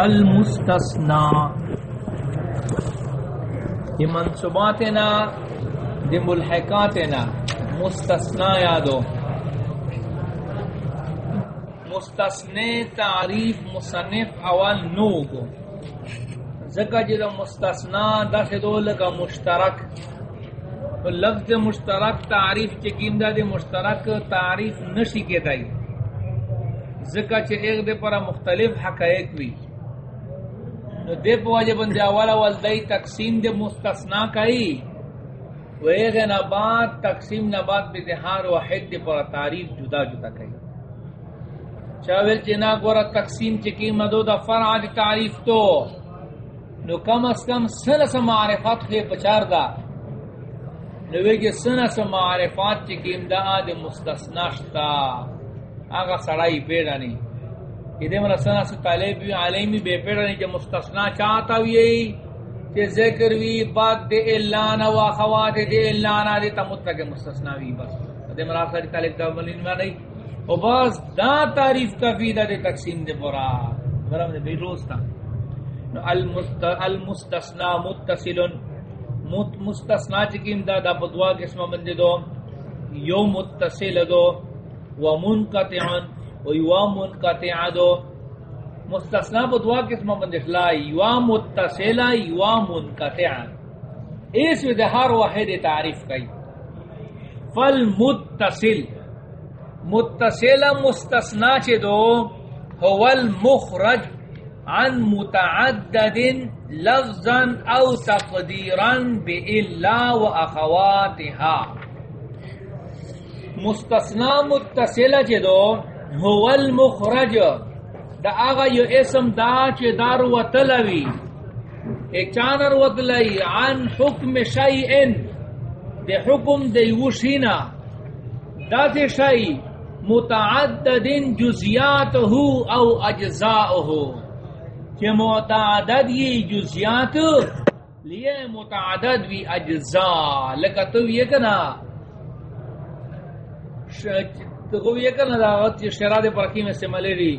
المستثنا یہ منصوباتنا دی ملحقاتنا مستثنا یادو. مستثنے تعریف مصنف اول نو کو ذکا جدا جی مستثنا دا خدو لگا مشترک. لفظ مشترک تعریف چکیم دا دی مشترک تعریف نشی کے دائی. ذکا چھ ایک دے پر مختلف حقائق بھی دے پواجہ بندے اولا والدائی تقسیم دے مستثنا کئی و نبات تقسیم نبات بے دہار واحد دے پر تعریف جدا جدا کئی۔ چاویل چنا گورا تقسیم چکی مدو دا فرع دی تعریف تو، نو کم از کم سنس معرفات خی پچار دا۔ نو ویگی سنس معرفات چکی امدا دی مستثناشتا آگا سڑائی پیڑا نہیں۔ یہ دے ملا سنس طالب علیمی بے پیڑا نہیں جا مستثنا چاہتا ہوئی کہ ذکر وی بعد دے الانا و اخوات دے الانا دے تمتا کے مستثنا وی بس۔ دے ملا ساری طالب دا ملین میں نہیں۔ و بس دا تعریف کافی دا دے تقسیم دے پورا مرم دے بیٹ روز تا۔ المستثنا متصلن۔ مستثنا چکیم دا دا بدوا قسم بندے دو۔ یو متصل دو۔ و منقطعن۔ و یو منقطع دو مستثنا بدوا قسم بندے لا یو متصل یو منقطع اس وی دے واحد تعریف کئی فالمتصل متصل۔ مستثنا چے دو؟ هو المخرج عن متعدد لفظا او تقدیرا بإلا و اخواتها۔ مستثنا متصل چے دو؟ هو المخرج. دا آغا یو اسم دا چے دار و تلوی ایک چانر و تلوی عن حکم شیئن. دے حکم دے وشینا. دا تے شئی متعدد جزیاته او اجزاؤه کہ متعدد یہ جزیات، لیے متعدد بھی اجزاء لکہ تو یہ کنا؟ تو یہ کنا شراد پرکی میں سے ملے دی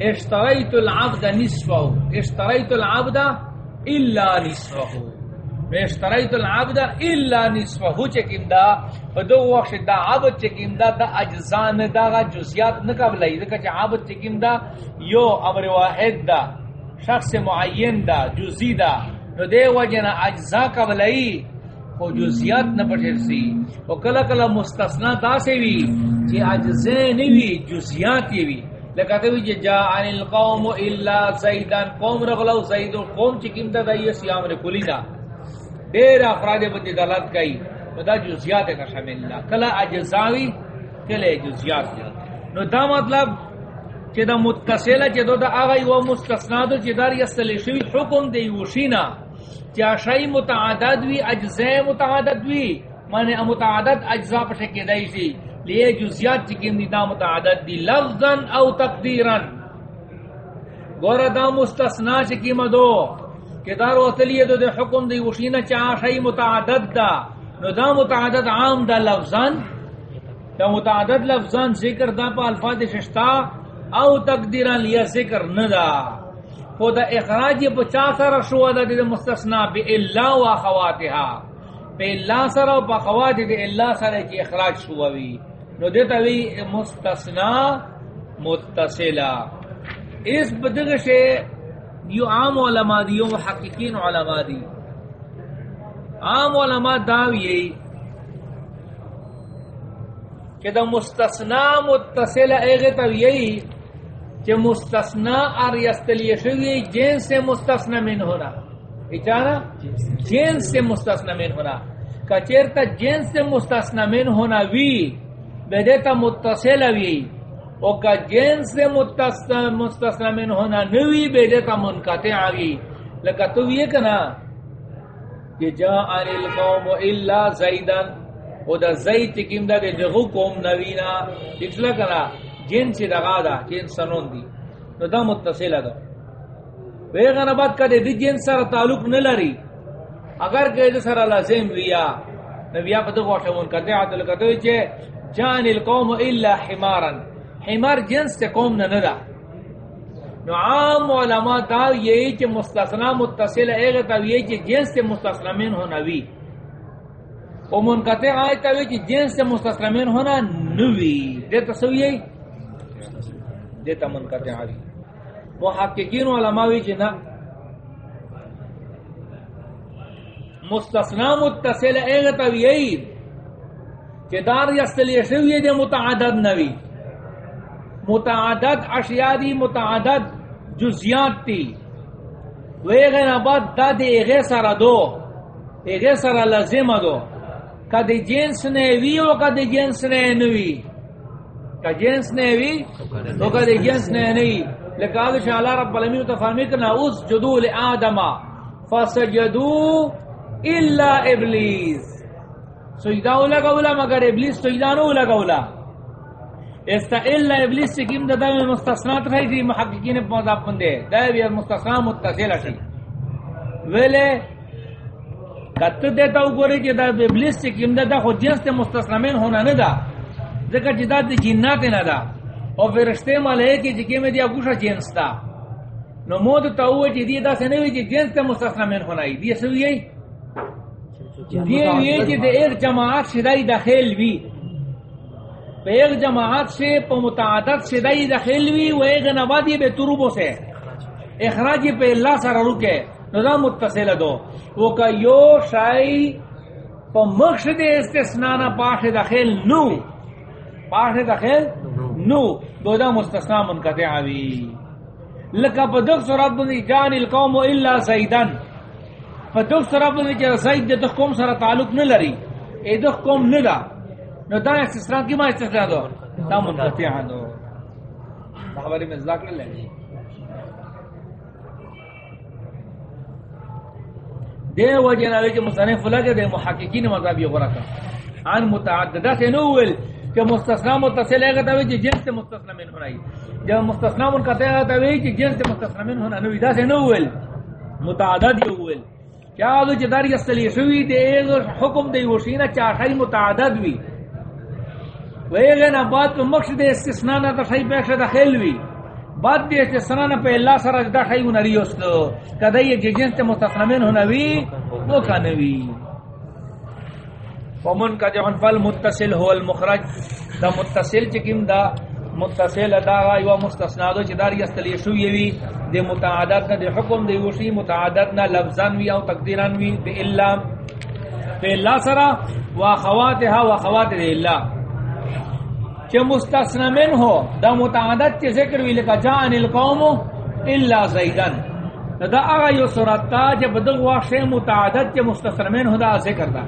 اشتریت العبد نصفه اشتریت العبد الا نصفه اشتریت العبد الا نصفه چکم دا فدو وقت دا عبد چکم دا دا اجزان دا غا جزیات نقبلی دا کچھ عبد چکم دا یو امر واحد دا شخص معین دا جزی دا نو دے وجنا اجزا قبلی خو جزیات نپشر سی و کلا کلا مستثنا دا سے وی چی اجزے نوی جزیات یہ وی لکھتے ہوئی جا عن القوم الا زیدان قوم رغلو زیدون قوم چکم دا دا یہ سیام رکلی دا۔ دیر افراد بندی دلت کئی دا جزیات کا شامل اللہ کلا اجزاوی کلا جزیات نو دا مطلب چی دا متصلہ، چی دو دا آغای و مستثنادو چی دار یستلی شوی حکم دی وشینا چی اشای متعدد وی اجزاء متعدد وی مانے متعدد اجزاء پر شکی دائی سی لیے جزیات چی دی دا متعدد دی، لفظا او تقدیرا۔ گورا دا مستثنا چی دو، کہ دار وصلیه دو دے حکم دی وشینا چا شئی متعدد دا۔ نو دا متعدد عام دا لفظان دا متعدد لفظان ذکر دا پا الفاظ ششتا، او تقدیران لیا ذکر ندا۔ خود اخراج پا چا سر شو دا دی مستثنا؟ بی اللہ و خواتها بی اللہ سر و پا خوات دی اللہ سر کی اخراج شووی نو دیتا وی مستثنا متصلہ اس بدغ سے یو عام علماء دی یو محققین علماء دی عام علماء داوی کہ دا مستثنا متصل ایغی تاوی کہ مستثنا ار یستلی شوی، جنس سے مستثنا من ہونا اچانا جنس سے مستثنا من ہونا کچیرتا جنس سے مستثنا من ہونا وی بدیتا متصل وی. او کا جنس سے مستثنا من ہونا نوی بیدے تا منقطع آگی لکہ تو یہ کنا کہ جا آن القوم الا زیدن او دا زید چکم دا دے قوم نوینا. اکسلا کنا جنس دغا دا جنسانون دی. نو دا متصل دا. ویغن بعد کدے دی جنس سر تعلق نلری اگر کہ دے سر لازم ویا نبیا پا دغو آشا منقطع آتا لکہ تو جان القوم الا حمارن. حمار جنس تے قوم نہ ندا نو عام علماء دا یہی کہ مستثنا متصل اے تا یہی کہ جنس سے مستثنا من ہونا وی او منقطع آئے تا وی کہ جنس سے مستثنا من ہونا نوی دیتا سو یہی دیتا منقطع آئی محققین علماء وی جنا مستثنا متصل اے تا کہ دار یستلی شوی دے متعدد نوی۔ متعدد اشیاء دی متعدد جزیات تی۔ ویغی نباد دا دی اغی سر دو۔ اغی سر لازم دو۔ کدی جنس نیوی و کدی جنس نینوی کدی جنس نیوی و کدی جنس نینوی لکہ آدھو شاہ اللہ رب العالمین تفرمی کرنا اس جدو لآدم فسجدو الا ابلیس سجدہ اولا گولا مگر ابلیس سجدہ نو اولا گولا استا الا ابلیس سے کیم دا دا مستثنات رہی تھی محققین پا مذاب پندے دا بھی مستثنا متصل شی ویلے کت دیتا ہو گوری کہ دا ابلیس سے کیم دا دا خود جنس تے مستثنمین ہونا ندا ذکر جدا دی جنات ندا اور فرشتے ملائکی جکی میں دیا گوشا جنس تا نو مود تا ہوئے چی دی دا سے نوی چی جنس تے مستثنمین ہونا ہی دی سوئی ہے دی یہ چی دے ایک جماعت شدائی داخل بھی ایک جماعت سے پا متعدد سے دائی دخل وی و ایک نوادی بے تروبو سے اخراجی پہ اللہ سر رکے نظام متصل دو وہ کہ یو شائی پا مقصد استثنانا پاش دخل نو پاش دخل نو. دو دا مستثنا منقطع وی لکا پا دک سرات بندی جان القوم الا زیدن پا دک سرات بندی جا زید دک قوم سر تعلق نلری. اے دک قوم ندا. نو دا استثناء کی ما استثناء دو؟ دا منقطع دو. خبری میں ذکر لے دے وجہ نہ کہ مصنف لگے دے محققین مذہبی کا ان متعددات نوول کہ مستثنا متصل ہے کہ وجہ جنس سے مستثنا من ہونا جب مستثنا منقطع ہے کہ وجہ جنس سے مستثنا من ہونا نو ادا سے نوول متعدد یوول کیا دو جدار جی یستلی شوی دے حکم دے وشینا چاہی متعدد وی ویغن بعد تو مقصد استثناء نہ تشای پیش داخل وی بعد دی استثناء نہ پہ اللہ سر دا خی نری اس کدی یہ جی جنس تے مستثنمن ہونا وی، وہ کان وی ومن کا جون فل متصل هو المخرج. دا متصل چکم دا متصل دا و مستثنا دو چدار یستلی شو یوی. دی متعدد نہ دی حکم دی وشی متعدد نہ لفظان وی او تقدیران وی دی الا. پہ اللہ سرا و خواتها و خوات دی اللہ کہ مستثنا من ہو دا متعدد کے ذکر وی لکا جان القوم الا زیدن دا اغا یو صورت تا جب دغ واقع متعدد کے مستثنا من ہو دا ذکر دا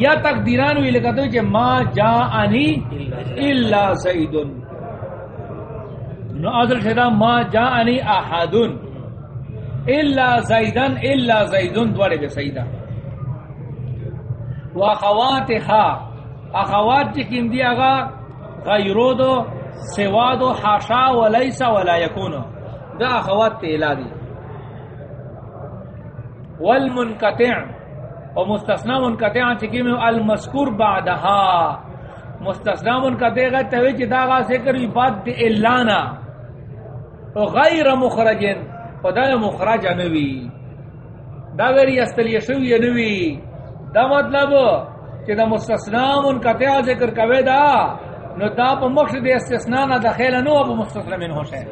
یا تقدیران وی لکا تو کہ ما جاءنی الا زیدن نو اصل شدا ما جاءنی احدن الا زیدن الا زیدن دوارے بے سیدہ واخواتها اخوات خا اخوات چکم دی اغا غیرو دو سوا دو حاشا و لیسا و لا یکونو دا اخوات تیلا دی والمنقطع. و مستثنا منقطع چکم المذکور بعدها مستثنا منقطع غیر تاوی مطلب چی دا غا ذکر بات دی الانا۔ و غیر مخرجن و دا مخرج نوی دا ویری استلیشوی نوی دا مطلب کہ دا مستثنا منقطع ذکر کوي دا، نو دا په مقصد استثناء نه داخله نو په مستثنا من هوشه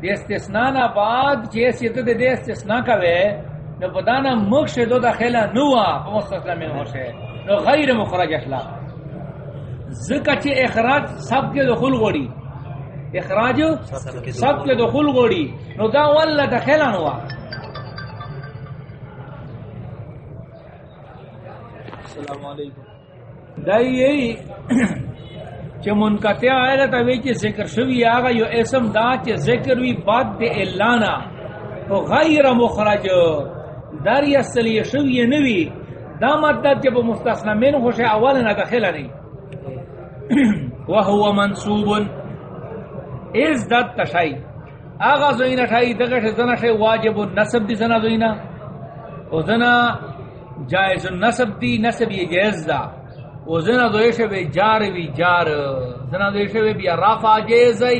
دی استثناء نه بعد چې سیته د استثناء کوي نو په دانا مقصد دو داخله نو په مستثنا من هوشه نو غیر مخرج اخلا ذکر چې اخراج سب کے دخول غوړي. اخراج سب کے دخول غوړي. نو دا ول داخله نو السلام علیکم. دای یہی چ منقطع آئے گا توی چ ذکر شوی آگا یو اسم دا چ ذکر وی بعد دے الانا تو غیر مخرج. در یسلی شوی نوی. دا مدد جب مستثنا من خوش اول نہ داخل نہیں وهو منصوب. از دت تشای آغا زوینا شای دغه زنا شای واجب النسب دی زنا زوینا. او زنا جائز النسب دی، نسب یہ جائز دا. او زنا دویش بے جار وی جار. زنا دویش بے بیا رافع جائز ای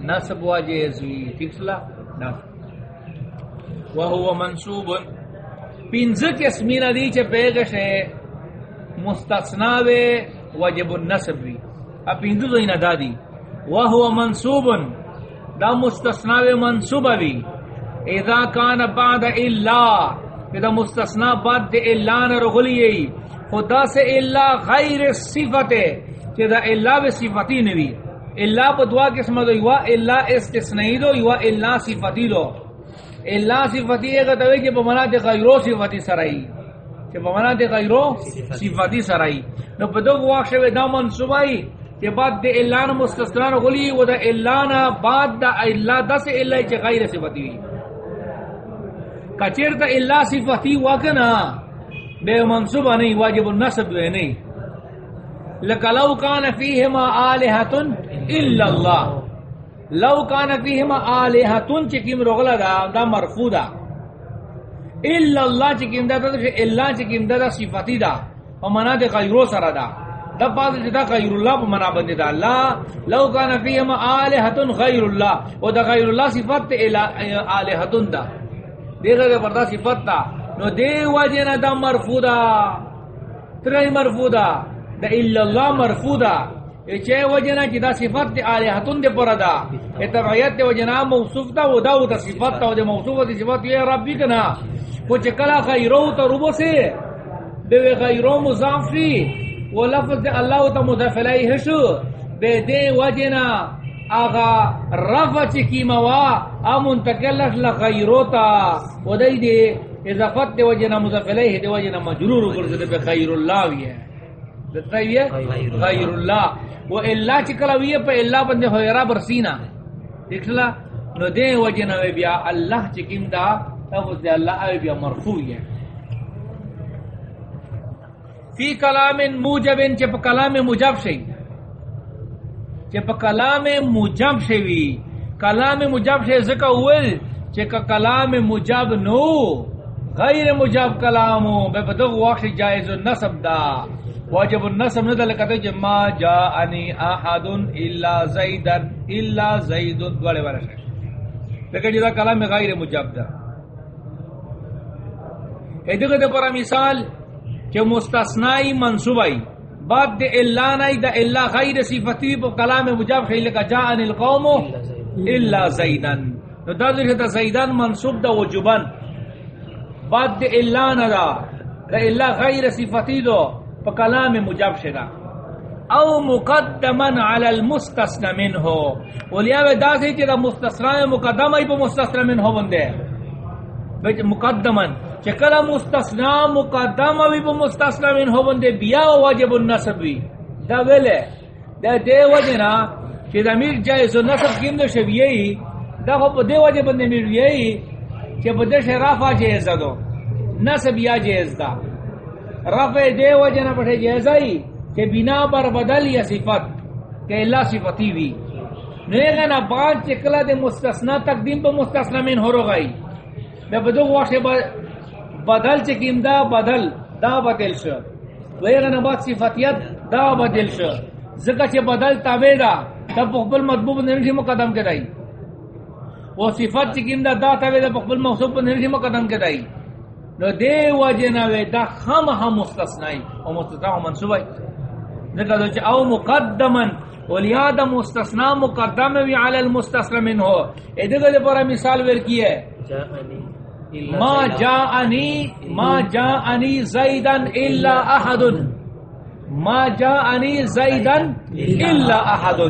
نصب واجز وی. ٹھیک سلا نصب وهو منصوب. پینز قسمین دی چ پیغش مستثنا و واجب النصب وی ا پینز دو دادی وهو منصوب، دا مستثنا و منصوب وی اذا کان بعد الا اذا مستثنا بعد الا نرغلی خدا سے الا غیر صفت کہ دا الا و صفتی نوی الا بدوا قسم دو یوا الا استثنائی دو یوا الا صفتی دو اللہ صفتی ہے کہ کہ بمنا دے غیرو صفتی سرائی۔ کہ بمنا دے غیرو صفتی سرائی۔ نو بدو واقع شوی دا منصوبائی کہ بعد دے اللہ نا مستثنان غلی و دا اللہ نا بعد دا اللہ دا سے اللہ چے غیر صفتی ہوئی کچر دا اللہ صفتی واقعنا بے منصوبہ نہیں، واجب النصب دے نہیں۔ لکلو کان فیہما آلہتن الا اللہ۔ لو کان فیہما آلہتن چکیم رغلا دا دا مرفو دا. الا اللہ چکیم دا دا اللہ چکیم دا دا صفتی دا ومنا دے غیرو سر دا. دا بعض جدا غیر اللہ پا منا بندی دا. اللہ لو کان فیہما آلہتن غیر اللہ، و دا غیر اللہ صفت آلہتن دا. دیکھا گا پردہ صفت دا. نو دے وجہ دا مرفو دا. ترہی مرفو دا. دا الا اللہ مرفو دا. چے وجنا کی دا صفت دی آلیہتون دے پورا دا. اتبعیت دے وجنا موصوف دا و دا و دا صفت دا و دے موصوف دی صفت. یہ ربی کنا. کچھ کلا خیرو تا روبو سے وی خیرو مضافی. و لفظ اللہ تا مضافلائی حشو بے دے وجنا. آغا رفع چکی موا آمون تکلش لخیرو تا. و دے دے اضافت دے وجنا مضافلائی دے وجنا مجرور کرد بے خیر اللہ بھی ہے. غیر اللہ وہ اللہ چکلا ہوئی پہ اللہ بندے ہوئرا برسینا دیکھ لا نو دے وجہ نوے بیا اللہ چکیم دا تب اس دے اللہ آئے بیا مرفوعی ہے فی کلام موجب چپ کلام مجب شئی چپ کلام مجب شئی کلام مجب شئی ذکا اول چکا کلام مجب نو غیر مجب کلامو بے بدغ وقت جائز نصب دا واجب النصب ندل کہتے ہیں ما جاءنی احد الا زیدن الا زیدن دوڑے والا شاید لیکن جدا کلام غیر مجب دا ایدھے کہتے پر مثال کہ مستثنائی منصوبائی، بعد دے اللہ نائی دا اللہ غیر صفتی پا کلام مجب خیلی لکا جاءنی القوم الا زیدن۔ نو دا دا زیدن منصوب دا وجبن بعد دے اللہ ندا دا اللہ غیر صفتی دو پا کلام مجاب شدا او مقدمن علی المستثنى منه ولیا و دا سی دا مستثنى مقدم ای پا مستثنى منه بندے۔ بیچ مقدمن چه کلا مستثنى مقدم ای پا مستثنى منه بندے بیا واجب النصب بی دا ویلے۔ دا دے وجنا چه دا میر جائز النصب کیم دو شبیئی دا خب دے وجہ بندے میر بیئی چه بدش رافا جائز دو۔ نصب یا جائز دا۔ رفع دے وجہ نہ پڑھے جیزائی کہ بنا پر بدل یا صفت کہ اللہ صفتی بھی۔ نیگا نا بعد چکلا دے مستثنا تقدیم پہ مستثنا من ہو رو گئی۔ میں بدو واشے بدل چکیم دا بدل دا بدل شو۔ ویگا نا بعد صفتیت دا بدل شو۔ ذکر چھ بدل تابے دا دا پخبل مطبوب نرشی مقدم کے دائی۔ وہ صفت چکیم دا دا تابے دا پخبل محصوب نرشی مقدم کے دائی۔ نو دے وجہ نوے دا خم ہم مستثنائی او مستثنائی او منصوبائی ذکر چا او مقدمن ولیا دا مستثنا مقدم وی علی المستثنا من ہو اے دیکھو دے پورا مثال ورکی ہے. ما جاءنی ما جاءنی زیدن الا احد ما جاءنی زیدن الا احد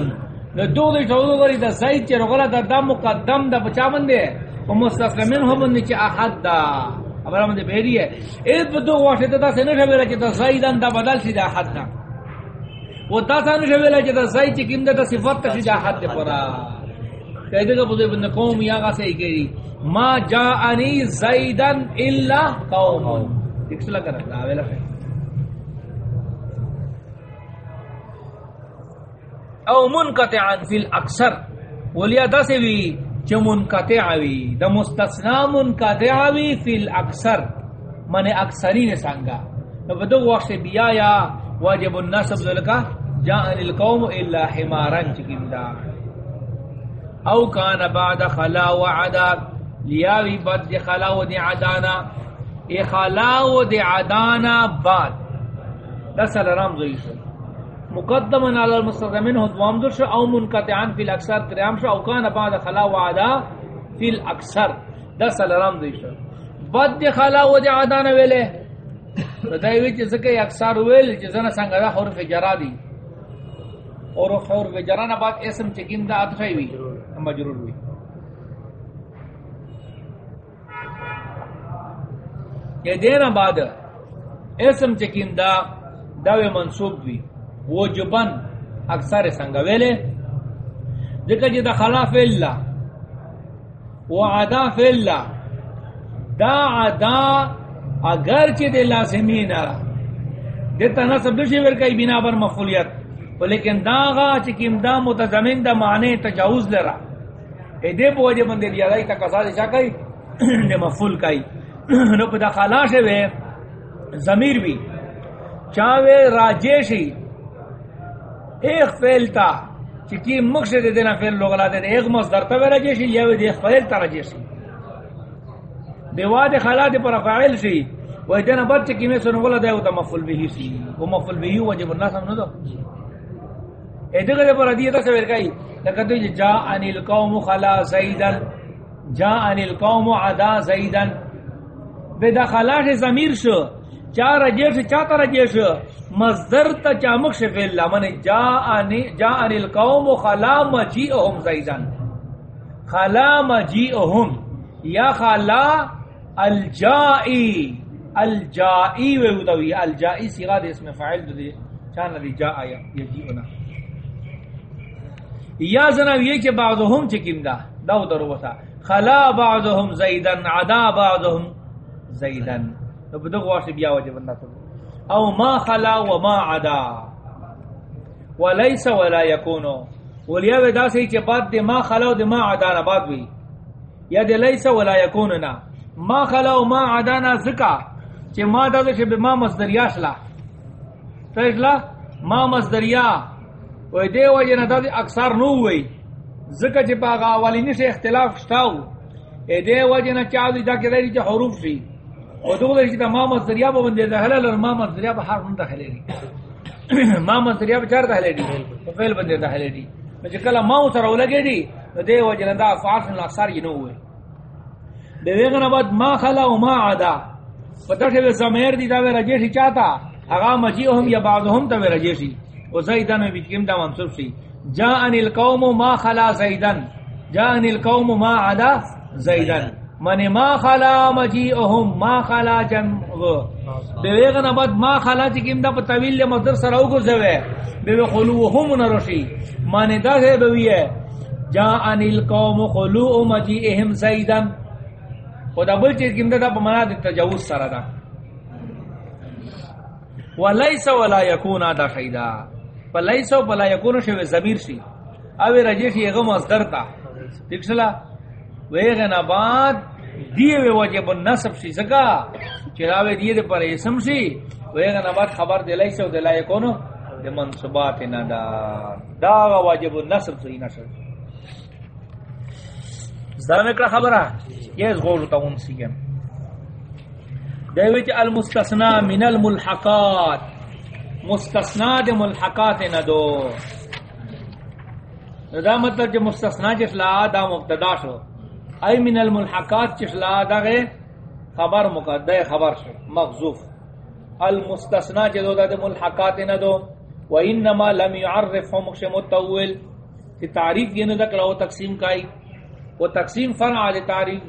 نو دو دے چاہو دو دا زید چے رغلا دا مقدم دا بچا بندے و مستثنا من ہو بندے چے احد دا. ابرا مندے بہری ہے۔ ایت بدو واشے تا سے نہ بیلا کہ زیدن دا بدل سی دا حد دا وہ تا سانو بیلا کہ زید چکیم دا صفات تا سی دا حد دے پورا کہتے کہ بدو ابن قوم یا گا سے کہی ما جاءنی زیدن الا قوم۔ ایک سلا کرا دا ویلا ہے او منقطعا فی الاکثر۔ ولیا دا سے بھی۔ چ منقطع وی د مستثنا منقطع وی فی الاکثر من اکثرین سانگا۔ تو بدو وقت بیا یا واجب النصب ذلک جاء القوم الا حمارا چکیم او کان بعد خلا وعدا لیاوی بد دی جی خلا و دی عدانا۔ ای خلا و دی عدانا بعد۔ دسل رام زوی مقدما علی المستضمن ہو دوام در شو، او منقطعان فی الاکثر تریام شو، او کان بعد خلا وعدا فی الاکثر. دسل رام زوی شو. بد دی خلا و دی عدانا ویلے دایوی چې زکه اکثر ویل چې زنه څنګه دا حرف جرا دی اور حرف جرا نه بعد اسم چې کیم دا اته وی مجرور وی یہ دینا بعد اسم چې کیم دا دا منصوب وی وجبن اکثر څنګه ویلې ځکه چې جی دا خلاف الا وعدا فی الله دا عدا اگر چی دے لازمی نارا دیتا نصب دو شیور کئی بنا بر مفولیت لیکن دا غا چی کم دا متضمن دا معنی تجاوز لرا۔ اے دے پو وجہ بندے دیا دائی تا قصاد چا کئی، دے مفول کئی۔ نو پا دا خلاش وے زمیر بھی۔ چاوے راجیشی ایک فیل تا چی کی مقصد دینا فیل لوگلا دے ایک مصدر تا وے راجیشی یا وے دے فیل تا راجیشی دیواد خلات پر فاعل سی و جن بچ کی میں سن ولا دے او مفعول به سی او مفعول به وجب الناس نہ دو۔ اے دغه پر دی تا سویر کای لقد جی، جاء ان القوم خلا زیدا جاء ان القوم عدا زیدن۔ زیدا بدخلات ضمیر شو چار جیش چا تر جیش مصدر تا چامک شفل لمن جاء ان جاء ان القوم خلا مجيئهم زیدا. خلا مجيئهم یا خلا الجائی الجائی ویودوی الجائی سیغا دے اس میں فائل دو دے، چانا دی جا آیا یا جی یا زناو یہ کہ بعضهم چکم دا داو درو بسا خلا بعضهم زیدن عدا بعضهم زیدن تو بدو واشی بیا وجہ بندہ تو. او ما خلا و ما عدا. ولیس ولا یکونو ولیا ودا سی چھ بعد دے ما خلا و دے ما عدا نباد وی یا دے لیس ولا يكون یکوننا ما خلا و ما عدانا زکا. چه ما دادو چه ما مصدریا شلا. تشلا ما مصدریا. وی دے وجه نداد اکثر نو وی زکا چه پاگا اولی نیش اختلاف شتاو. ای دے وجه نا چاوی دا که داری چه حروف شی و دو داری چه ما مصدریا با بنده دخله لر ما مصدریا با حرف دخله دی ما مصدریا با چار دخله دی و فیل بنده دخله دی مجھے کلا ما سر اولگی دی دے وجه نا دا افعال شن اکثر ی نو وی دے ویغن بعد ما خلا و ما عدا. پتہ سے زمیر دی دا وی رجیشی چاہتا اغا مجیئهم یا بعضهم تا وی رجیشی و زیدن وی بچکم دا منصوب شی جاءن القوم ما خلا زیدن. جاءن القوم ما عدا زیدن. من ما خلا مجیئهم ما خلا جن دے ویغن بعد ما خلا چکم دا پا طویل لی مصدر سراؤ کو زوے بے وی خلوهم نرشی. من دا ہے بوی ہے. جاءن القوم خلوء مجیئهم زیدن او دا بل چیز کم دا پا منا دی تجاوز سر دا. ولیس ولا یکونا دا خیدا. پا لیس و پلا یکونا شوی زمیر شی. او رجیش یغم مصدر تا. دیکھ سلا ویغن آباد دیئے وی وجب النصب شی سکا چراوی دیئے دی پر اسم شی ویغن آباد خبر دی لیس و دی لا یکونا دی منصبات ندا دا۔ واجب النصب شی نصب۔ زدہ میں کڑا خبر ہے یہ غور تا ان سی گم دیوچ المستثنا من الملحقات۔ مستثنا دے ملحقات نہ دو۔ دا مطلب جو مستثنا چسلا دا مبتدا شو۔ ای من الملحقات چسلا دا غے خبر مقدر خبر شو، مغزوف. المستثنا جو دا ملحقات نہ دو و انما لم يعرف مخش متول. کہ تعریف یہ نہ دکلا وہ تقسیم کائی. وہ تقسیم فرع دے تعریف.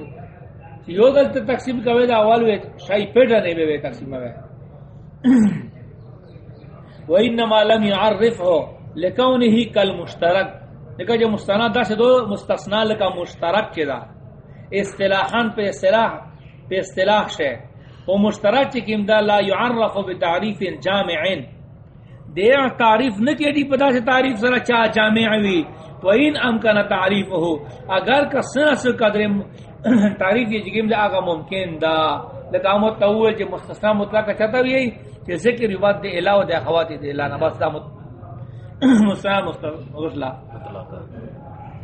یو دلتا تقسیم کوئے دا اول وے شای پیٹا نہیں بے تقسیم ہوئے. وَإِنَّمَا لَمْ يَعَرِّفْهُ لِكَوْنِهِ كَالْمُشْتَرَكْ لکہ جو مستثنا دا سے دو، مستثنا لکا مشترک کے دا. اصطلاحاً پہ اصطلاح پہ اصطلاح شے۔ وہ مشترک چکم دا لا يعرف بتعریف جامع دے تعریف نہ دی پتا سے تعریف سرا چا جامع ہوئی تو ان امکان تعریف ہو اگر کا سنس قدر تعریف یہ جگیم دا آگا ممکن دا۔ لکہ ہم تاول جو مستثنا مطلق چاہتا بھی ہے۔ کہ ذکر رواد دے الہ و دے اخواتی دے الہ نباس دا مستثنا مستثنا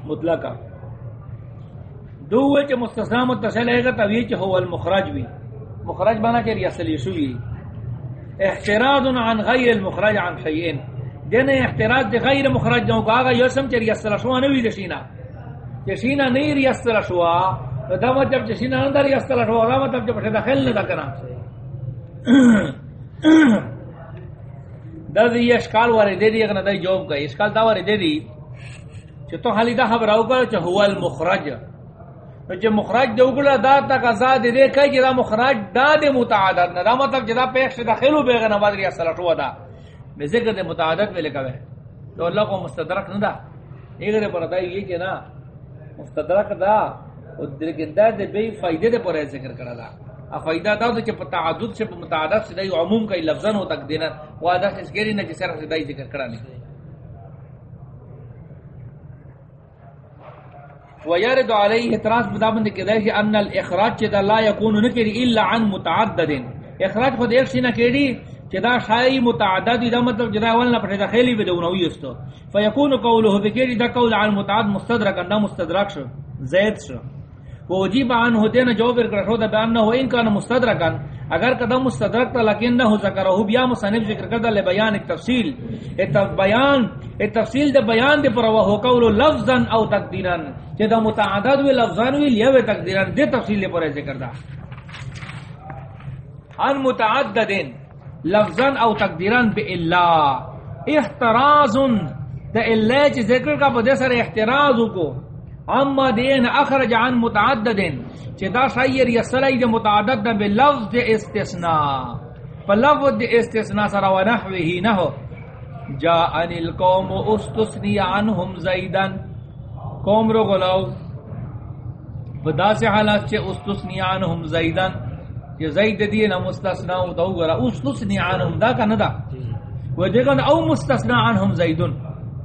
مطلقہ۔ دو وے چ مستثنا متصل ہے تو یہ ہو المخرج بھی۔ مخرج بنا کے ریاصل یسوی احتراز عن غیر المخرج عن شیء دین احتراز دے غیر مخرج جو کہا یہ سم چ ریاصل شو نہ وی دشینا جشینا نہیں ریاصل شو دا مطلب جشینا اندر ریاصل شو دا مطلب جب داخل نہ کرنا دا دی اشکال والے دے دی، اگر نہ جواب کا اشکال دا والے دے دی چ تو حالی دا خبر او کر چ هو المخرج۔ جو مخرج دے اگلا دا تا قضا دے دے کئی جدا مخرج دا دے متعدد نا، دا مطلب جدا پیخ شدہ خیلو بے غیر نباد ریا صلاح شو دا۔ بے ذکر دے متعدد بے لکھا بے تو اللہ کو مستدرک نا دا۔ ایک دے پر دا یہ کہ نا، مستدرک دا ادرگندہ دے بے فائدے دے پر ذکر کرا دا۔ فائدہ دا دے چھ تعدد سے متعدد سے دا عموم کا لفظن ہو تک دینا۔ وعدہ سے اس گیری نا جسے رفض دا ذکر کرا نہیں ويرد عليه اعتراض بدابن کے دے ان الاخراج چدا لا يكون نکری الا عن متعدد. اخراج خود ایک سینہ کیڑی چدا شای متعدد دا مطلب جدا اول نہ پڑھے داخلی بھی دونوں یستو فیکون قوله بکیڑی دا قول عن متعدد مستدرک اندا مستدرک شو، زید شو. وجیب عن ہوتے نہ جو پھر کرشو دا بیان نہ ہو ان کا مستدرکن اگر قدم مستدرک تا لیکن نہ ہو ذکر ہو بیا مصنف ذکر کردا لے بیان ایک تفصیل۔ ایک بیان ایک تفصیل دے بیان دے پر وہ قول لفظا او تقدیرا۔ کہ دا متعدد و لفظان وی لیو تقدیرا، دے تفصیل دے پر ذکر دا۔ ان متعدد لفظا او تقدیرا بالا احتراز دا اللہ چ ذکر کا بدے سر احتراز کو۔ اما دین اخرج عن متعدد چه دا شایر یسلی دا متعدد دا بلفظ استثناء۔ فلفظ استثناء سر و نحوه نهو جاءن القوم استثنی عنهم زیدن۔ قوم رو غلاو۔ بدا سے حالات چه استثنی عنهم زیدن۔ چه زید دینا مستثناء دا غلا استثنی عنهم دا کنا دا۔ و دیگن او مستثناء عنهم زیدن۔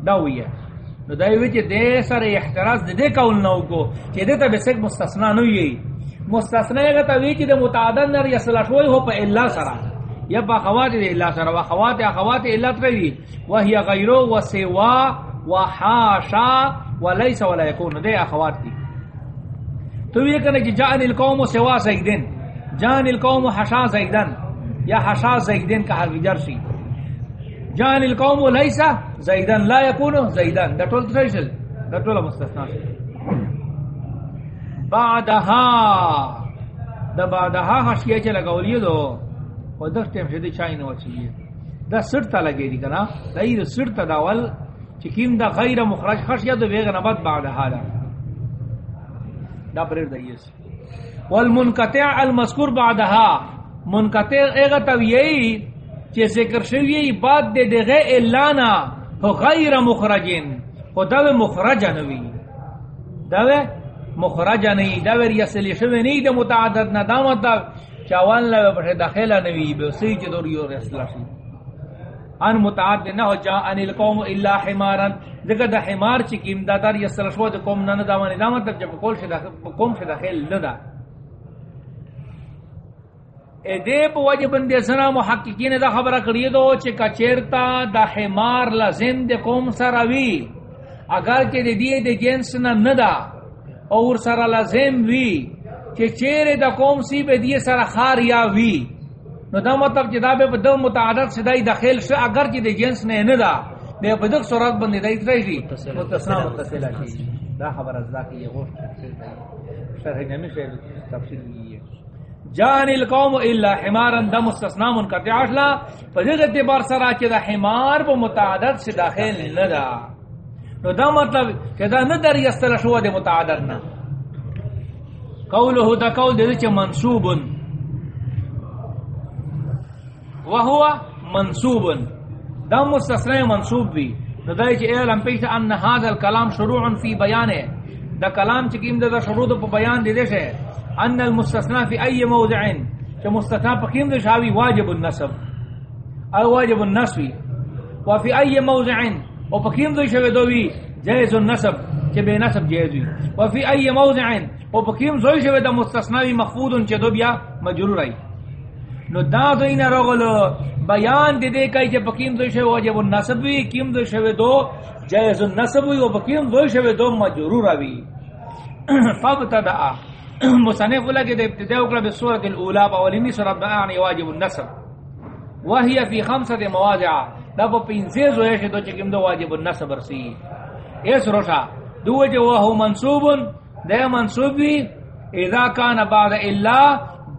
دا ہوئی ہے۔ نو دای وچ دے سره احتراز دے کول نو کو چې دې ته بسک مستثنا نو یی مستثنا هغه ته وی چې د متعدد نر یصل شوی هو په الا سره. یا با خوات دې الا سره وا خوات اخوات الا تری و هي غیرو و سوا و حاشا وليس ولا يكون دې اخوات دي. تو وی کنه چې جان القوم سوا زیدن جان القوم حشا زیدن یا حشا زیدن کا حرف جر سی جان القوم ليس زيدا، لا يكون زيدا. ده طول تريشل ده طول مستثنى بعدها. ده بعدها حشیه چه لگولیه دو. و ده ٹیم شده چای نو چیه. ده سرطا لگه دی کنا. ده ایر سرطا داول. چکیم ده غیر مخرج خشیه دو بیغ نبات بعدها ده ده پریر ده ایس والمنقطع المذکور بعدها. منقطع ایغا تویهی. چی ذکر شوی بات دے دے غی الانا ہو غیر مخرجین. ہو دو مخرجا نوی دو مخرجا نوی دو ریسلی شوی نی دے متعدد نا دامت دا مطلب چاوان لوی پٹھے داخلہ نوی بے سی چی دور یو رسلا شی ان متعدد نہ ہو جا ان القوم الا حمارا ذکر دا حمار چی کیم دا دار یسل شو دا مطلب قوم نا دامانی دا جب کول شی دا قوم شی داخل لدا اے دے پا وجہ بندے سنا محققین دا خبرہ کریے دو چے کچیرتا دا حمار لازم دے قوم سراوی اگر چے دے دیئے دے جنس نا ندا اور سرا لازم وی چے چیرے دا قوم سی بے دیئے سرا خار یا وی نو دا مطلب چے دا بے پا دو متعدد سے دائی داخل شا اگر چے دے جنس نے ندا بے پا دک سورات بندے دائی ترائی دی متصنا متصلہ کی دا خبر از دا کی یہ غوش شرح نمی شہر تفصیل جان القوم الا حمارا دم مستثنا منقطع اشلا فجد اعتبار سرا کہ دا حمار وہ متعدد سے داخل نہ دا تو دا مطلب کہ دا نہ در یستل شو دے متعدد نہ قوله دا قول دے چ منصوب وهو منصوب دا مستثنا منصوب بھی. دا چ اعلم پیش ان هذا الكلام شروع في بیانه دا کلام چکیم دا شروع پہ بیان دے دے ان المستثنى في اي موضع. كمستثنى بقيم ذو شاوي واجب النسب او واجب النسب وفي اي موضع. وبقيم ذو شاوي دوي جائز النسب كبه نسب جائز وفي اي موضع. وبقيم ذو شاوي دا مستثنى مخفوض چه دو بیا مجرور اي نو دا دو اینا رغل بیان دے دے کئی چه بقیم دو شاوی واجب النسب وی، کیم دو شاوی دو جائز النسب وی و بقیم دو شاوی دو مجرور وی فابتدع مصنف لگے دے ابتداء اکلا بسورة الاولا باولینی سورت بیانی واجب النصب وهي في خمسة مواضع دبو پینزے زویش دو چکم دو واجب النصب رسی اس روشا. دو جو وہو منصوب، دے منصوب بھی، اذا کان بعد اللہ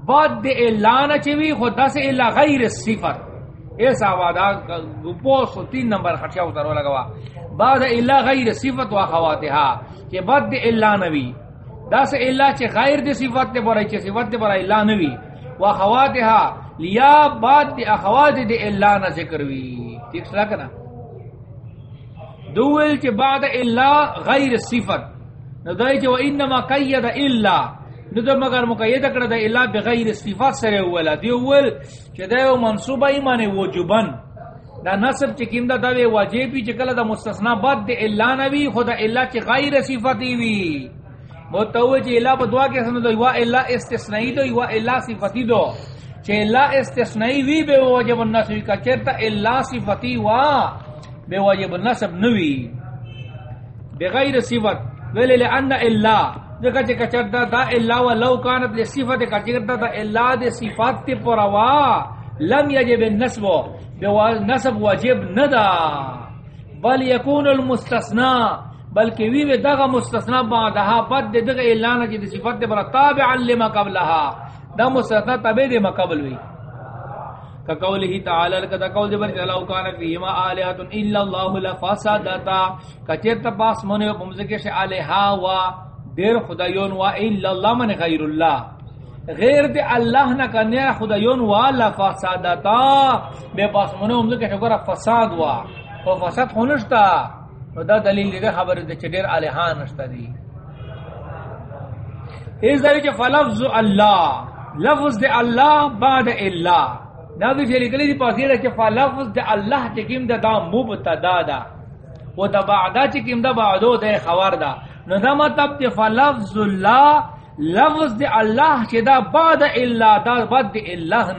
بعد دے اللہ نچوی خود دس اللہ غیر الصفت ایسا وادا گپوس تین نمبر خرچہ اترو لگوا. بعد اللہ غیر صفت و خواتها کہ بعد دے اللہ نوی دس اللہ چے غیر دے صفت دے برای چے صفت دے برای اللہ نوی. و خواتها لیا بعد دے اخوات دے اللہ نہ ذکر وی. ٹھیک سلا کنا دول چے بعد اللہ غیر صفت. نو دای و انما قید الا. نو مگر مقید کړه د الا بغیر صفات سره ولا دی ول چې دا ایمان وجوبن دا نصب چې کیم دا د واجبی چې کله د مستثنا بعد د الا نبی خدا الا چې غیر صفتی وی. متوجه الا په دعا کې سن دو وا الا استثنائی دو وا الا صفتی دو چې الا استثنائی وی به واجب النصب کا چرته الا صفتی وا به واجب النصب نوی بغیر صفت ولی لان الا دغه چې کچر دا الا ولو كانت لصفت کچر دا دا الا د صفات ته پروا لم يجب النسب بو نسب واجب ندا بل يكون المستثنى بلکہ وی وی دغه مستثنا بعدها، بد دغه اعلان چې د صفات پر تابع لما قبلها. دا مستثنا تابع دی ما قبل وی. کا قوله تعالی لقد قول جبر لو كان فيما الهات الا الله لفسدتا کچر تپاس منو بمزکه ش الها وا دیر خدایون وا الا الله من غیر الله غیر دی اللہ نہ کنے خدایون وا لفسدتا بے پاس منو بمزکه ش فساد وا او فساد ہونشتا دا دلیل دی خبر دی چډیر الہان نشتا دی اس دری چ فلفظ اللہ لفظ دی اللہ بعد اللہ دا دی چلی کلی دی پاسی دی چ فلفظ دی اللہ چ کیم دا دا مبتدا دا و دا بعدا چ کیم دا بعدو دی خبر دا نو دا مطلب دی فلفظ اللہ لفظ دی اللہ چ دا بعد اللہ دا بعد دی اللہ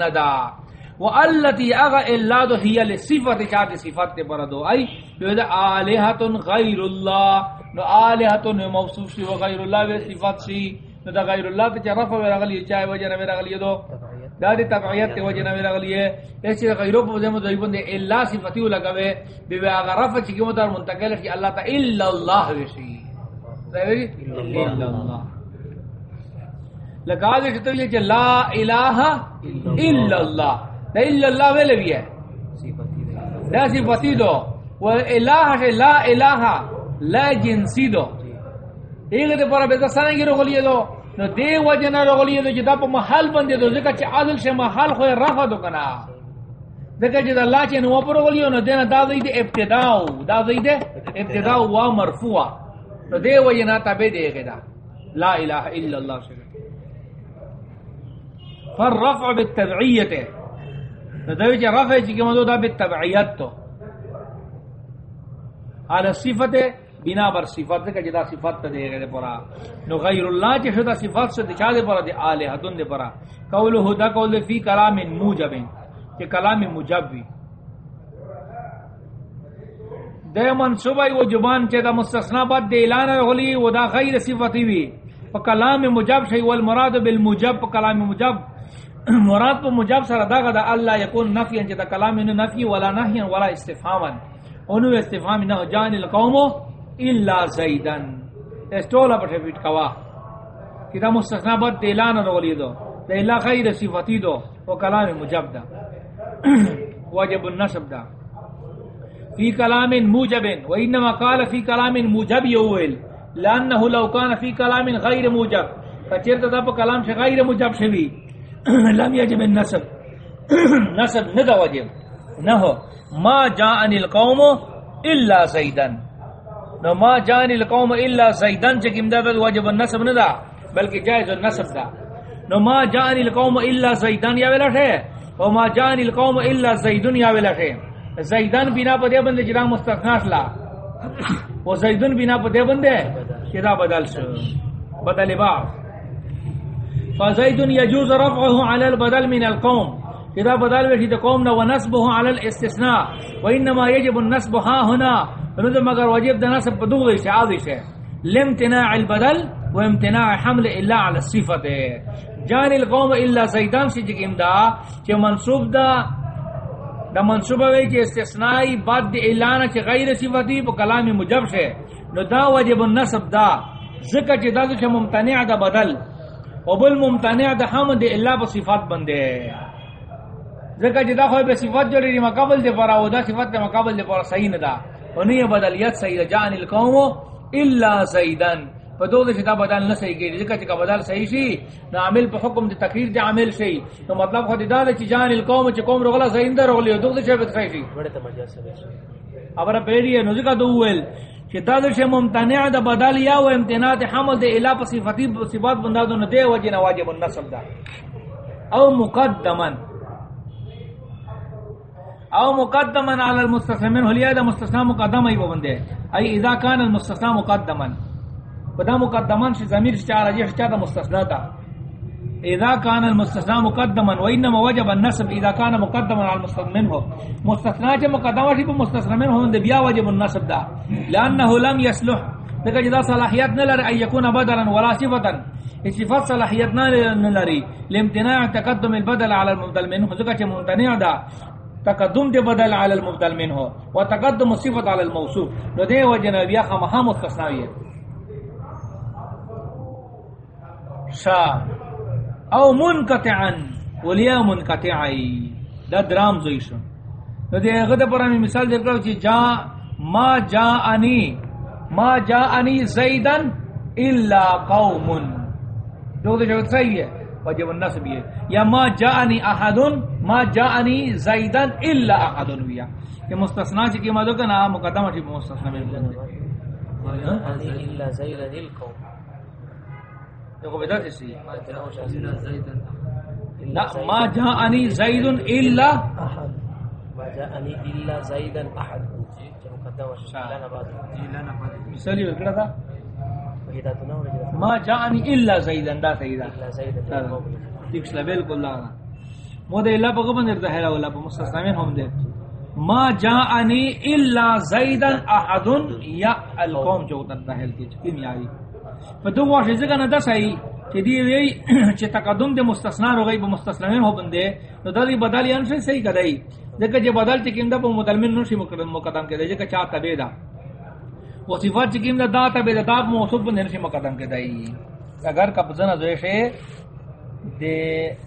والتي اغا الا دو هي لصفت چاہت صفت تے پر دو ای جو دا الہۃ غیر اللہ نو الہۃ موصوف سی غیر اللہ و صفت سی نو دا غیر اللہ تے رف و رغلی چاہے وجہ نہ رغلی دو؟ دا دی تبعیت تے وجہ نہ رغلی ہے اس غیر و بوزم دو بندے الا صفتی لگاوے بی بی اگر رف چ کیوں در منتقل کہ اللہ تا الا اللہ الا اللہ لگا دے یہ لا الہ الا اللہ دا الا اللہ ویلے بھی ہے دا صفتی دو و الہ ہے لا الہ لا جنسی دو ایک دے پر بیتا رو گلیے دو نو دے وجہ رو گلیے دو جدا پا محل بندے دو ذکر چی عادل شے محل خوی رفع دو کنا ذکر جدا اللہ چی نو پر گلیے نو دینا دا دے ابتداؤ دا دے ابتداؤ و مرفوع نو دے وجہ نا تابے دے گا لا الہ الا اللہ شکر فالرفع بالتبعیت ندوی چا رفع چی کمدو دا بالتبعیت تو. على صفت بنا بر صفت کا جدا صفت تا دے گئے پورا. نو غیر اللہ چی شدا صفت سے دچا دے پورا دے آلہ دن دے پورا. قولو دا قول فی کلام موجب. چی کلام موجب بھی دے منصوبہ وہ جبان چی دا مستثنا بعد دے اعلان رغلی و دا غیر صفتی بھی پا کلام موجب شئی والمراد بالموجب، پا کلام موجب. مراد پا مجاب سر دا دا اللہ یکون نفی انچہ دا کلام انو نفی ولا نحی ولا استفاما انو استفام انو جان القومو الا زیدن. استولا پٹھے بیٹ کوا. کہ دا مستثنا بد دیلان رولی دو. دا اللہ خیر صفتی دو. و کلام مجاب دا. واجب النصب دا. فی کلام موجب. و انما قال فی کلام موجب یوویل لانه لو کان فی کلام غیر موجب. فچرت دا پا کلام سے غیر موجب شوی. لم يجب النسب. نسب ندا وجب نہ ہو ما جاءن القوم الا زيدا. نو ما جاءن القوم الا زيدا. چکم دا وجب النسب ندا، بلکہ جائز النسب دا. نو ما جاءن القوم الا زيدا یا ولا ہے او ما جاءن القوم الا زيد یا ولا ہے زیدان بنا پدے بندے جرا مستثنا لا او زیدن بنا پدے بندے کدا بدل شو. بدل با فزيد يجوز رفعه على البدل من القوم. اذا بدل وشي قوم ونسبه على الاستثناء وانما يجب النسب ها هنا. رد مگر واجب ده نسب بدو شي عادي شي لامتناع البدل وامتناع حمل الا على الصفه جان القوم الا زيدان سے جکم دا کہ منصوب دا دا منصوب وے کہ استثنائی بعد اعلان کہ غیر صفتی په کلام مجب سے نو دا واجب النصب دا. ذکر چې دا چې ممتنع دا بدل. او بل ممتنع دا حمد الا په صفات بندے ذکر چې دا خو به صفات جوړی دی مقابل دی پر او دا صفات دی مقابل دی پر صحیح نه دا او نه بدلیت صحیح جان القوم الا زیدن. فدو دے دا بدل نہ صحیح کی ذکر کہ بدل صحیح شی نہ عامل په حکم دی تقریر دی عامل شی. تو مطلب خو دا چې جان القوم چې قوم رغلا زیند رغلی دو دے چې به صحیح شی بڑے تمجا سے ابر پیری نو ذکر دو ول چې دا دے ممتنع دا بدل یا و امتناع حمل دی الا په صفاتی صفات بندادو نه دی وجه نه واجب النصب دا او مقدما او مقدما على المستثنى منه لیا دا مستثنى مقدم ای بندے ای اذا كان المستثنى مقدما فدا مقدما شی ضمیر چار اجی چا دا مستثنى تا اذا كان المستثنى مقدما وانما وجب النصب اذا كان مقدما على المستثنى منه. مستثنى چ مقدما شی مستثنى منه ہند بیا واجب النصب دا. لانه لم يصلح. دغه جدا صلاحیت نہ لري ای یکون بدلا ولا صفتا صفات صلاحیت نہ لري لامتناع تقدم البدل على المبدل منه. ذکر چ ممتنع دا. تقدم دے بدل علی المبدل منه. و تقدم صفت علی الموصوف. نو دے وجنا بیا خمہ مستثناوی ہے شا. او منقطعا، ولیا منقطعی. دا درام زویشن نو دے غد پر ہمیں مثال دے کرو چی جا، ما جا جاءنی، ما جا جاءنی زیدن الا قوم. دو دے جو صحیح ہے وجب النصب یہ. یا ما جاءنی احد، ما جاءنی زیدن الا احد ویا. کہ مستثنا چ کی مدو کنا مقدمہ چ مستثنا میں الا زيدا القوم. دیکھو بتا سی ما جاءنی زید الا ما الا احد تھا ما الا دا الا زيدا دیکھ بالکل لا مودے الا بگو بندر ظاہر ولا مستثنا میں ہم دے ما جاءنی الا زیدن احد یا القوم جو تدہل کی چکیم یاری فدو واش زگا نہ دسائی کہ دی وی چ تقدم دے مستثنا رو گئی مستثنا میں ہو بندے تو دلی بدل یان سے صحیح کرائی جگہ جے بدل چې چکیم دا مدلمن نو سی مقدم مقدم کے دے چا تبے دا وہ صفات چکیم دا دا تبے دا دا موصوف بندے نو سی مقدم کے دائی اگر قبضہ نہ دوشے دے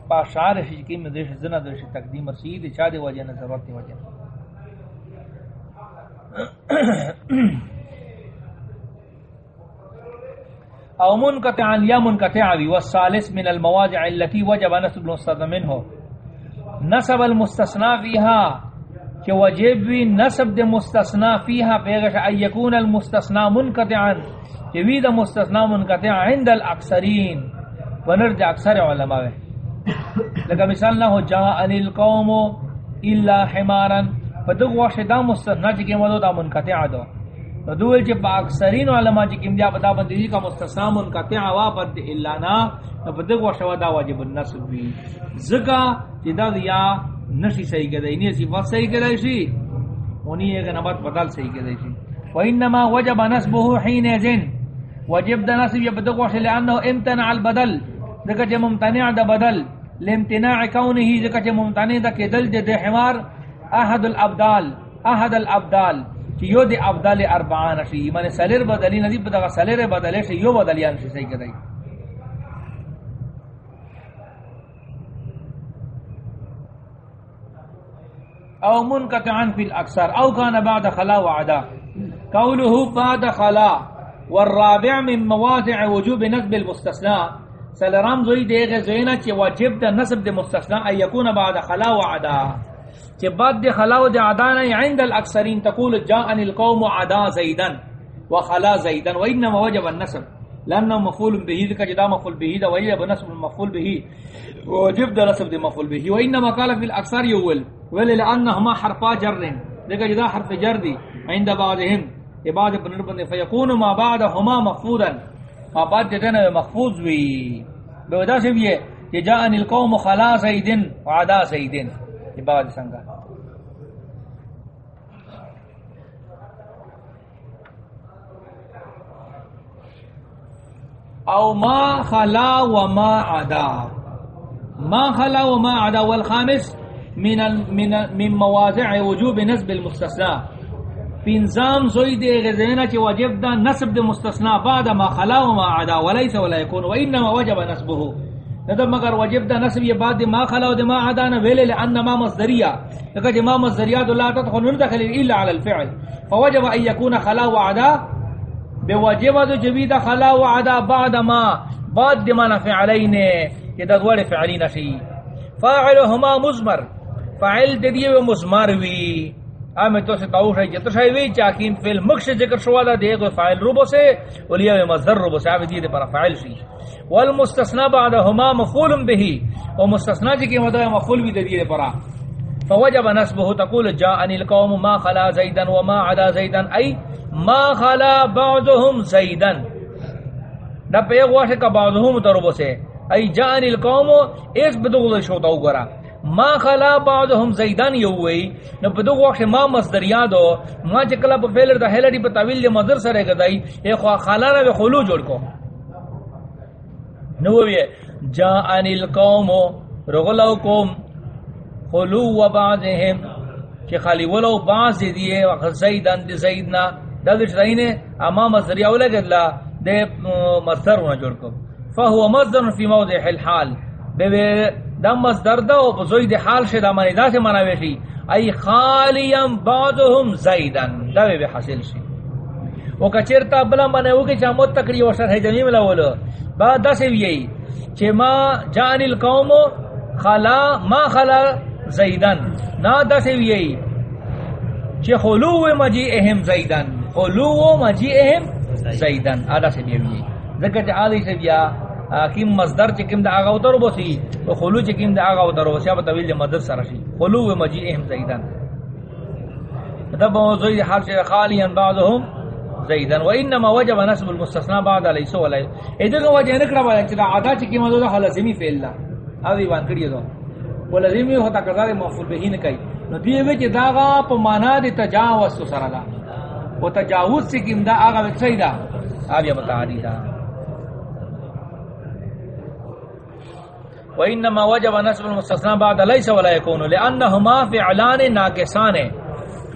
پاشار شکیم میں دوشے زنا دوشے تقدیم رسید چا دے وجہ نہ ضرورت دی وجہ او منقطعا یا منقطع والثالث من المواضع التي وجب نسب المستثنى منه. نسب المستثنى فيها، کہ وجب وی نسب دے مستثنى فيها پیغش ان يكون المستثنى منقطعا، کہ وی دا مستثنى منقطع عند الاکثرین. ونرجع اکثر علماء. لگا مثال نہ ہو، جاء ان القوم الا حمارا، فدغ وحش دا مستثنى چکے مدو دا منقطع دو. دوئل چی با اکثرین علماء چی کم دیا بدا بندی کا مستثام ان کا تیعوا بد اللہ نا. فدغ وحشوا دا واجب النصب بھی ذکا چی دا دیا نشی صحیح کدائی نہیں اسی وقت صحیح کدائی شی ونی ایک نبات بدل صحیح کدائی شی وانما وجب نصبه حين ذن وجب دا نصب يبدغ وحش لانه امتنع البدل. ذکا چی ممتنع دا بدل، لامتناع كونه ذکا چی ممتنع دا کدل دے حمار احد الابدال احد الابدال کہ یو دے افضل اربعان شی من یعنی سلر بدلی ندی پتہ سلر بدلے شی، یو بدلیان شی صحیح کدی او منقطعا فی الاکثر، او کان بعد خلا وعدا. قوله بعد خلا، والرابع من مواضع وجوب نسب المستثنى سلرام زوی دے زینا چ واجب دا نسب دے مستثنى ان یکون بعد خلا وعدا. کہ بعد دے خلاو دے عدانا عند الاکثرین تقول جاءن القوم عدا زیدن وخلا زیدن وانما وجب النسب لانه مفعول به، ذکر جدا مفعول به، دا وجب نسب المفعول به وجب دا نسب دے مفعول به وانما قال في الاكثر يول ولانهما حرفا جر، ذکر جدا حرف جر دی عند بعضهم بعد بنر بند فيكون ما بعدهما مخفوضا ما بعد جدنا مخفوض وی، بودا سے بھی ہے کہ جاءن القوم خلا زیدن وعدا زیدن۔ بعد سنگا۔ او ما خلا وما عدا۔ ما خلا وما عدا والخامس من من من مواضع وجوب نسب المستثنى پینزام زوی دے غزینا چی وجب دا نسب دے مستثنى بعد ما خلا وما عدا وليس ولا يكون وانما وجب نسبه۔ ندب مگر وجب دا نسب یہ بعد ما خلا و ما عدا نہ ویلے لان ما مصدریہ کہ ما مصدریہ لا تدخل ندخل الا على الفعل. فوجب ان يكون خلا وعدا بواجب دو جبید خلا وعدا بعد ما. بعد دی مانا فعلین یہ دا دوار فعلین شی فاعلهما مزمر. فاعل دیدی و مزمر وی آمی تو سے تاوش ہے جتر شای وی چاکیم فیل مکش ذکر شوالا دے گو فاعل روبو سے ولیا و مزدر روبو سے آمی دیدی پر فاعل شی والمستثنى بعدهما مفعول به ومستثنى جی کی مدد مفعول بھی دیدی پر فوجب نسبه تقول جاءني القوم ما خلا زيدا وما عدا زيدا اي ما خلا بعضهم زيدا دا پہ واش کا بعضهم ضرب سے اي جاءني القوم اس بدغل شوتا وگرا ما خلا بعضهم زيدان يوي نو بدغ واش ما مصدر یادو، ما چکلا په فعل د هلډي په تعویل له مصدر سره گدای اے خو خلا را به خلو جوړ کو. نو وی جاءني القوم، رغلو قوم، خلو و بعضهم کہ خالی ولو بعض دیئے وقت زیدن دی زیدنا. دا دیش رہینے اما مصدر یا اولا گدلا دے مصدر ہونا جوڑ کو. فہو مصدر فی موضع الحال. بے بے دا مصدر دا و بزوی دی حال شد امانی دا سے مناوی شی ای خالیم بعضهم زیدن دا بے حاصل شی وہ کچرتا بلا منے ہوگی چاہ متقری و شرح جمیم لولو با دا سے بھی یہی ما جان القوم خلا، ما خلا زیدن نا دا سے یہی چھ خلو مجی اہم زیدن خلو مجی اہم زیدن آدھا سے یہی ذکر چھ آدھی سے بیا کیم مصدر چھ کم دا آغا اتر بسی، و خلو چھ کم دا آغا اتر بسی اب طویل مدد سرشی خلو و مجی اہم زیدن. مطلب تب زید حال چھ خالیا بعضهم زیدن. و انما وجب نسب المستثنى بعد ليس ولا ادھر وجہ نکڑا با چھ آدھا چھ کیم دا حلزمی فعل لا ادھی وان کڑی دو وہ لازمی ہوتا قضا مفعول به نه کوي نو دی وی چې داغه په معنا د تجاوز سره دا. او تجاوز سے کیم دا هغه څه دا. اوبیا بتا دی دا. وانما وجب نسب المستثنى بعد ليس ولا يكون لانهما فعلان ناقصان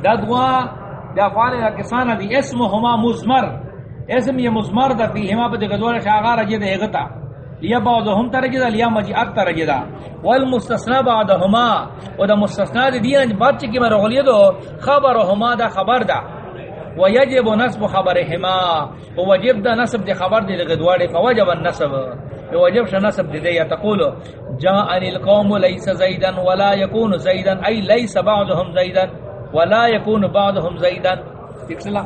دا دوا دا فعل ناقصان دی، اسمهما مزمر، اسم یہ مزمر دا فیہما پہ دغدوار شاغار جے دے گتا لیا بعضهم ترجدا لیا مجیعت ترجدا والمستثنى بعضهما و مستثنى دی دینا بات چکی میں رغلی دو خبرهما دا خبر دا۔ ويجب نصب خبرهما ووجب دا نصب دی خبر دی لغدوار فوجب النصب۔ وجب شا نصب دی دی تقول جاء القوم ليس زيدا ولا يكون زيدا اي ليس بعضهم زيدا ولا يكون بعضهم زيدا تکسلا